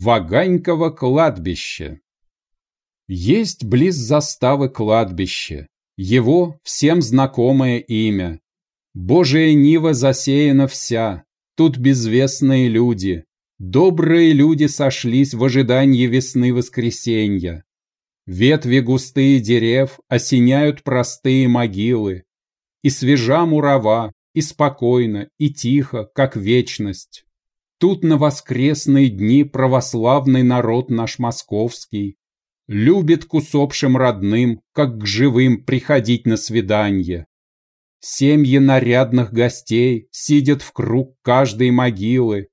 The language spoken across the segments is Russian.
Ваганьково кладбище. Есть близ заставы кладбище, его всем знакомое имя. Божия нива засеяна вся, тут безвестные люди, добрые люди сошлись в ожидании весны воскресенья. Ветви густые дерев осеняют простые могилы, и свежа мурава, и спокойно, и тихо, как вечность. Тут на воскресные дни православный народ наш московский любит к усопшим родным, как к живым, приходить на свиданье. Семьи нарядных гостей сидят в круг каждой могилы,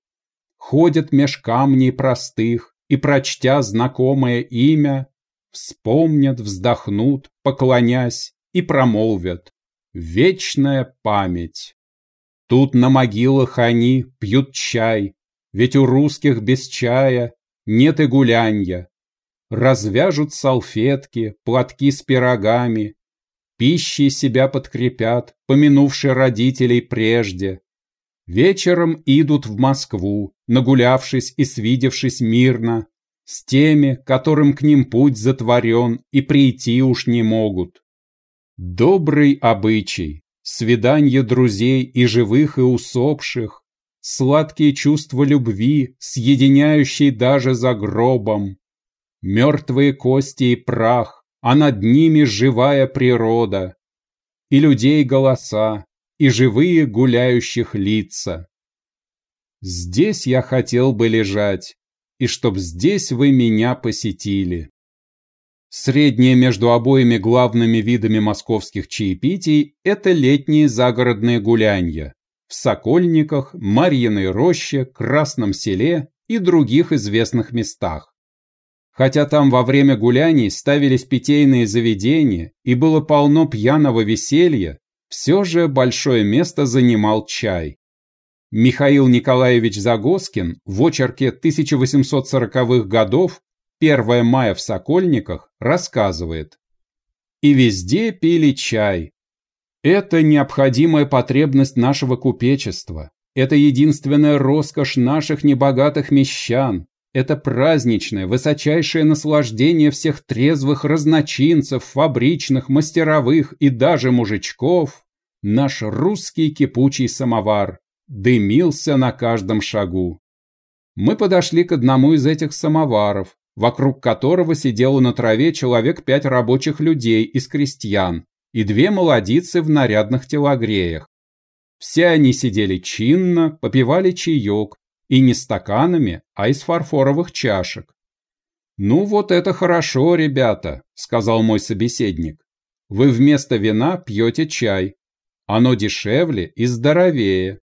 ходят меж камней простых и, прочтя знакомое имя, вспомнят, вздохнут, поклонясь, и промолвят «Вечная память». Тут на могилах они пьют чай, ведь у русских без чая нет и гулянья. Развяжут салфетки, платки с пирогами, пищей себя подкрепят, помянувши родителей прежде. Вечером идут в Москву, нагулявшись и свидевшись мирно, с теми, которым к ним путь затворен и прийти уж не могут. Добрый обычай, свиданье друзей и живых, и усопших, сладкие чувства любви, съединяющие даже за гробом, мертвые кости и прах, а над ними живая природа, и людей голоса, и живые гуляющих лица. Здесь я хотел бы лежать, и чтоб здесь вы меня посетили. Среднее между обоими главными видами московских чаепитий – это летние загородные гулянья в Сокольниках, Марьиной роще, Красном селе и других известных местах. Хотя там во время гуляний ставились питейные заведения и было полно пьяного веселья, все же большое место занимал чай. Михаил Николаевич Загоскин в очерке 1840-х годов «1 мая в Сокольниках» рассказывает «И везде пили чай. Это необходимая потребность нашего купечества. Это единственная роскошь наших небогатых мещан. Это праздничное, высочайшее наслаждение всех трезвых разночинцев, фабричных, мастеровых и даже мужичков. Наш русский кипучий самовар, дымился на каждом шагу. Мы подошли к одному из этих самоваров, вокруг которого сидело на траве человек пять рабочих людей из крестьян и две молодицы в нарядных телогреях. Все они сидели чинно, попивали чаек, и не стаканами, а из фарфоровых чашек. «Ну вот это хорошо, ребята», — сказал мой собеседник. «Вы вместо вина пьете чай. Оно дешевле и здоровее.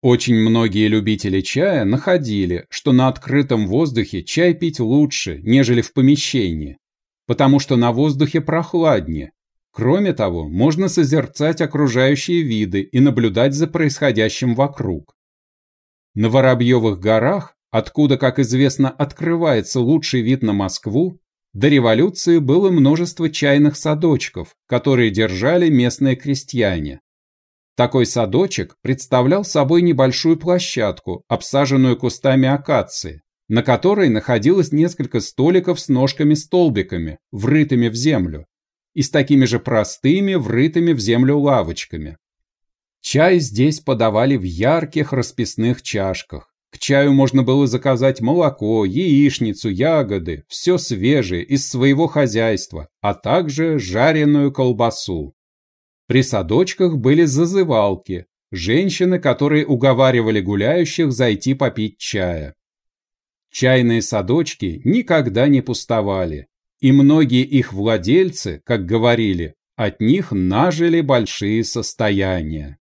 Очень многие любители чая находили, что на открытом воздухе чай пить лучше, нежели в помещении, потому что на воздухе прохладнее. Кроме того, можно созерцать окружающие виды и наблюдать за происходящим вокруг. На Воробьевых горах, откуда, как известно, открывается лучший вид на Москву, до революции было множество чайных садочков, которые держали местные крестьяне. Такой садочек представлял собой небольшую площадку, обсаженную кустами акации, на которой находилось несколько столиков с ножками-столбиками, врытыми в землю, и с такими же простыми, врытыми в землю лавочками. Чай здесь подавали в ярких расписных чашках. К чаю можно было заказать молоко, яичницу, ягоды, все свежее из своего хозяйства, а также жареную колбасу. При садочках были зазывалки, женщины, которые уговаривали гуляющих зайти попить чая. Чайные садочки никогда не пустовали, и многие их владельцы, как говорили, от них нажили большие состояния.